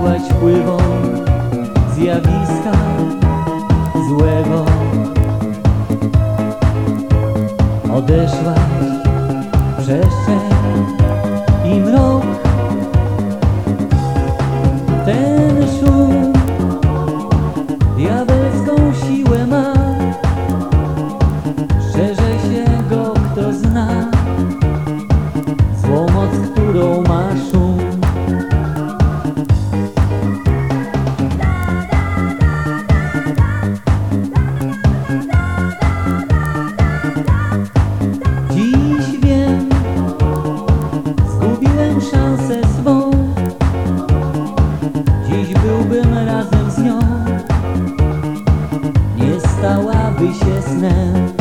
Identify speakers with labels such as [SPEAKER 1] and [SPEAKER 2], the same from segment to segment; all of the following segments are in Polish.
[SPEAKER 1] poddać wpływom zjawiska szansę swą. Dziś byłbym razem z nią. Nie stałaby się snem.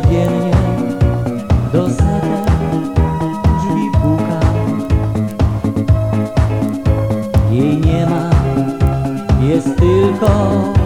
[SPEAKER 1] codziennie do seta drzwi puka. Jej nie ma, jest tylko